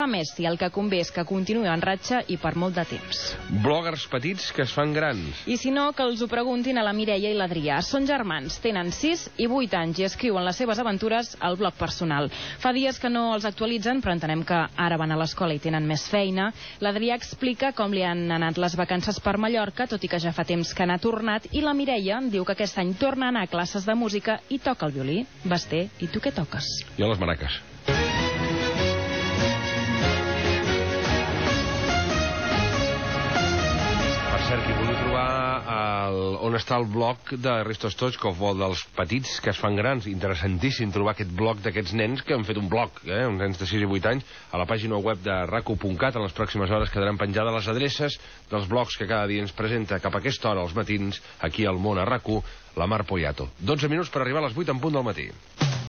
A Messi el que convé és que continuï en ratxa i per molt de temps. Bloggers petits que es fan grans. I si no, que els ho preguntin a la Mireia i l'Adrià. Són germans, tenen 6 i 8 anys i escriuen les seves aventures al blog personal. Fa dies que no els actualitzen, però entenem que ara van a l'escola i tenen més feina. L'Adrià explica com li han anat les vacances per Mallorca, tot i que ja fa temps que n'ha tornat, i la Mireia diu que aquest any torna a anar a classes de música i toca el violí. Basté, i tu què toques? Jo les maraques. Cert, qui vulgui trobar el, on està el blog de Risto Stoichkov o dels petits que es fan grans, interessantíssim trobar aquest blog d'aquests nens que han fet un blog, eh, uns nens de 6 i 8 anys, a la pàgina web de raco.cat. En les pròximes hores quedaran penjades les adreces dels blogs que cada dia ens presenta cap a aquesta hora, als matins, aquí al món a RAC1, la Mar Poyato. 12 minuts per arribar a les 8 en punt del matí.